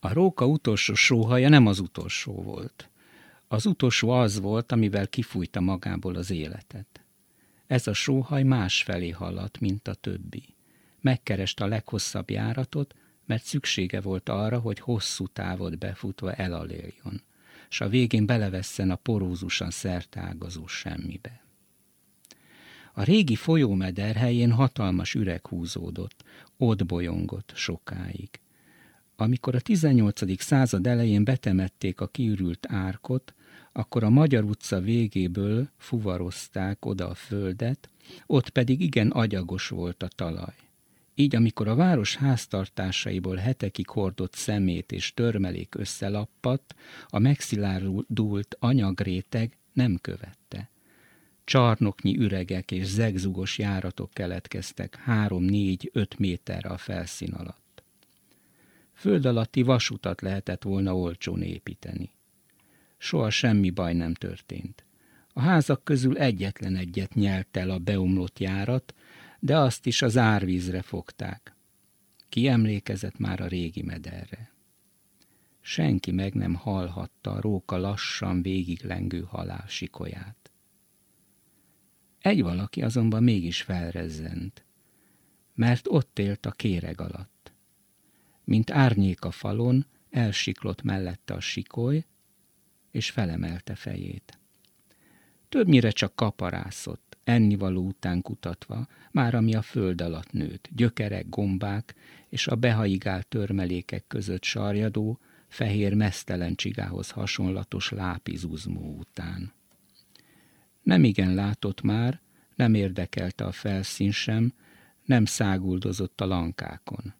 A róka utolsó sóhaja nem az utolsó volt. Az utolsó az volt, amivel kifújta magából az életet. Ez a sóhaj másfelé haladt, mint a többi. Megkereste a leghosszabb járatot, mert szüksége volt arra, hogy hosszú távot befutva elaléljon, s a végén belevesszen a porózusan szertágazó semmibe. A régi folyómeder helyén hatalmas üreg húzódott, ott bolyongott sokáig. Amikor a 18. század elején betemették a kiürült árkot, akkor a Magyar utca végéből fuvarozták oda a földet, ott pedig igen agyagos volt a talaj. Így, amikor a város háztartásaiból hetekig hordott szemét és törmelék összelappadt, a megszilárdult anyagréteg nem követte. Csarnoknyi üregek és zegzugos járatok keletkeztek három-négy-öt méterre a felszín alatt. Föld alatti vasutat lehetett volna olcsón építeni. Soha semmi baj nem történt. A házak közül egyetlen egyet nyelt el a beomlott járat, de azt is az árvízre fogták. Ki emlékezett már a régi mederre? Senki meg nem hallhatta a róka lassan végiglengő halál sikolyát. Egy valaki azonban mégis felrezzent, mert ott élt a kéreg alatt. Mint árnyék a falon, elsiklott mellette a sikoly, és felemelte fejét. Többnyire csak kaparászott, ennivaló után kutatva, már ami a föld alatt nőtt, gyökerek, gombák és a behaigált törmelékek között sarjadó, fehér mesztelen csigához hasonlatos lápizuzmó után. Nem igen látott már, nem érdekelte a felszín sem, nem száguldozott a lankákon.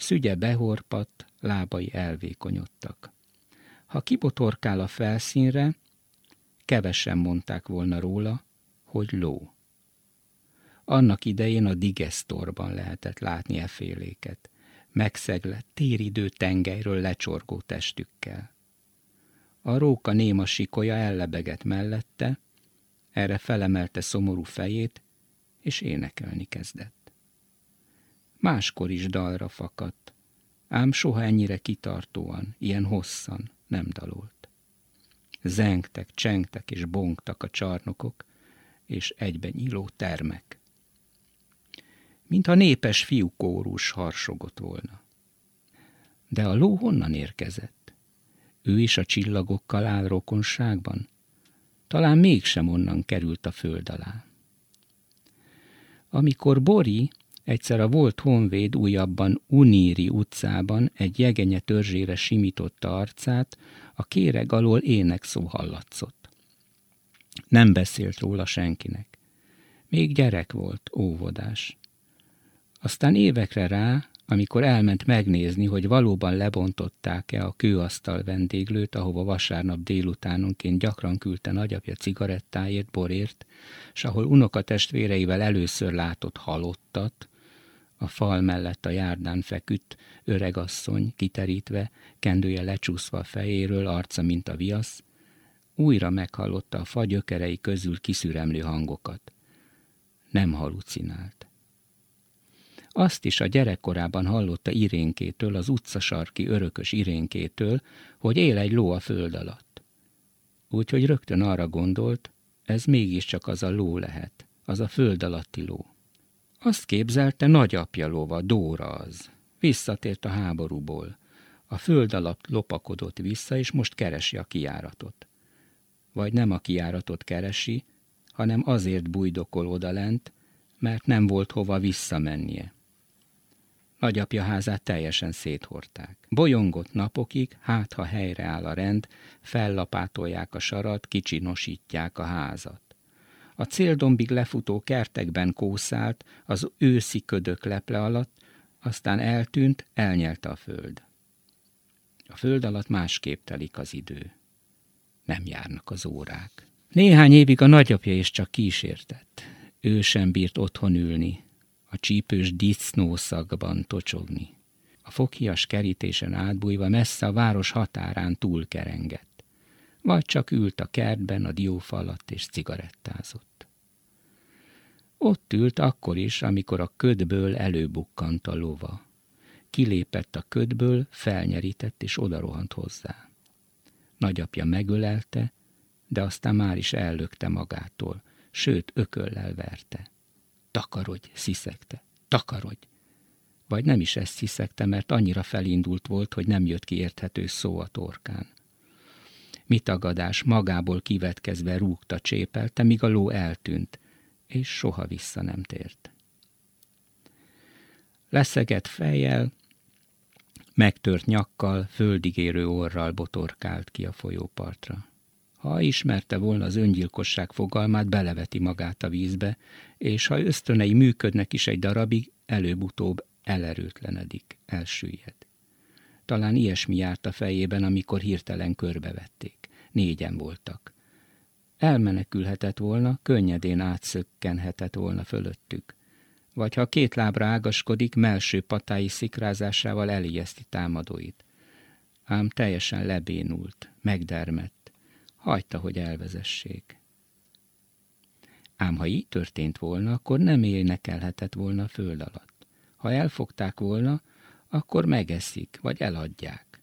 Szügye behorpadt, lábai elvékonyodtak. Ha kibotorkál a felszínre, kevesen mondták volna róla, hogy ló. Annak idején a digesztorban lehetett látni e féléket, megszeglett téridő tengelyről lecsorgó testükkel. A róka néma sikolya ellebegett mellette, erre felemelte szomorú fejét, és énekelni kezdett. Máskor is dalra fakadt, ám soha ennyire kitartóan, ilyen hosszan nem dalolt. Zengtek, csengtek és bongtak a csarnokok, és egyben nyíló termek. Mintha népes fiúkórus harsogott volna. De a ló honnan érkezett? Ő is a csillagokkal áll rokonságban? Talán mégsem onnan került a föld alá. Amikor Bori egyszer a volt honvéd újabban Uníri utcában egy jegenye törzsére simította arcát, a kéreg alól ének szó hallatszott. Nem beszélt róla senkinek. Még gyerek volt, óvodás. Aztán évekre rá, amikor elment megnézni, hogy valóban lebontották-e a kőasztal vendéglőt, ahova vasárnap délutánonként gyakran küldte nagyapja cigarettáért, borért, s ahol unoka testvéreivel először látott halottat, a fal mellett a járdán feküdt, öregasszony, kiterítve, kendője lecsúszva a fejéről, arca, mint a viasz, újra meghallotta a fa gyökerei közül kiszüremlő hangokat. Nem halucinált. Azt is a gyerekkorában hallotta Irénkétől, az utcasarki örökös Irénkétől, hogy él egy ló a föld alatt. Úgyhogy rögtön arra gondolt, ez mégiscsak az a ló lehet, az a föld alatti ló. Azt képzelte, nagyapja lova, Dóra az. Visszatért a háborúból. A föld alatt lopakodott vissza, és most keresi a kiáratot. Vagy nem a kiáratot keresi, hanem azért bujdokol odalent, mert nem volt hova visszamennie. Nagyapja házát teljesen széthorták. Bolyongott napokig, hát ha helyreáll a rend, fellapátolják a sarat, kicsinosítják a házat. A céldombig lefutó kertekben kószált, az őszi ködök leple alatt, aztán eltűnt, elnyelte a föld. A föld alatt másképp telik az idő. Nem járnak az órák. Néhány évig a nagyapja is csak kísértett. Ő sem bírt otthon ülni, a csípős disznószagban tocsogni. A fokhias kerítésen átbújva messze a város határán túlkerengett. Vagy csak ült a kertben a diófa alatt és cigarettázott. Ott ült akkor is, amikor a ködből előbukkant a lova. kilépett a ködből, felnyerített és odarohant hozzá. Nagyapja megölelte, de aztán már is ellökte magától, sőt, ököllel verte. Takarodj, sziszegte, takarodj! Vagy nem is ezt sziszegte, mert annyira felindult volt, hogy nem jött ki érthető szó a torkán. Mitagadás magából kivetkezve rúgta csépelte, míg a ló eltűnt, és soha vissza nem tért. Leszegett fejjel, megtört nyakkal, földigérő orral botorkált ki a folyópartra. Ha ismerte volna az öngyilkosság fogalmát, beleveti magát a vízbe, és ha ösztönei működnek is egy darabig, előbb-utóbb elerőtlenedik, elsüllyed. Talán ilyesmi járt a fejében, amikor hirtelen körbevették. Négyen voltak. Elmenekülhetett volna, könnyedén átszökkenhetett volna fölöttük. Vagy ha két lábra ágaskodik, melső patái szikrázásával elijeszti támadóit. Ám teljesen lebénult, megdermett. Hagyta, hogy elvezessék. Ám ha így történt volna, akkor nem énekelhetett volna a föld alatt. Ha elfogták volna, akkor megeszik, vagy eladják.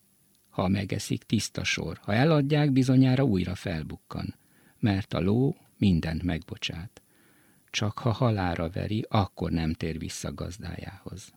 Ha megeszik, tiszta sor. Ha eladják, bizonyára újra felbukkan, mert a ló mindent megbocsát. Csak ha halára veri, akkor nem tér vissza gazdájához.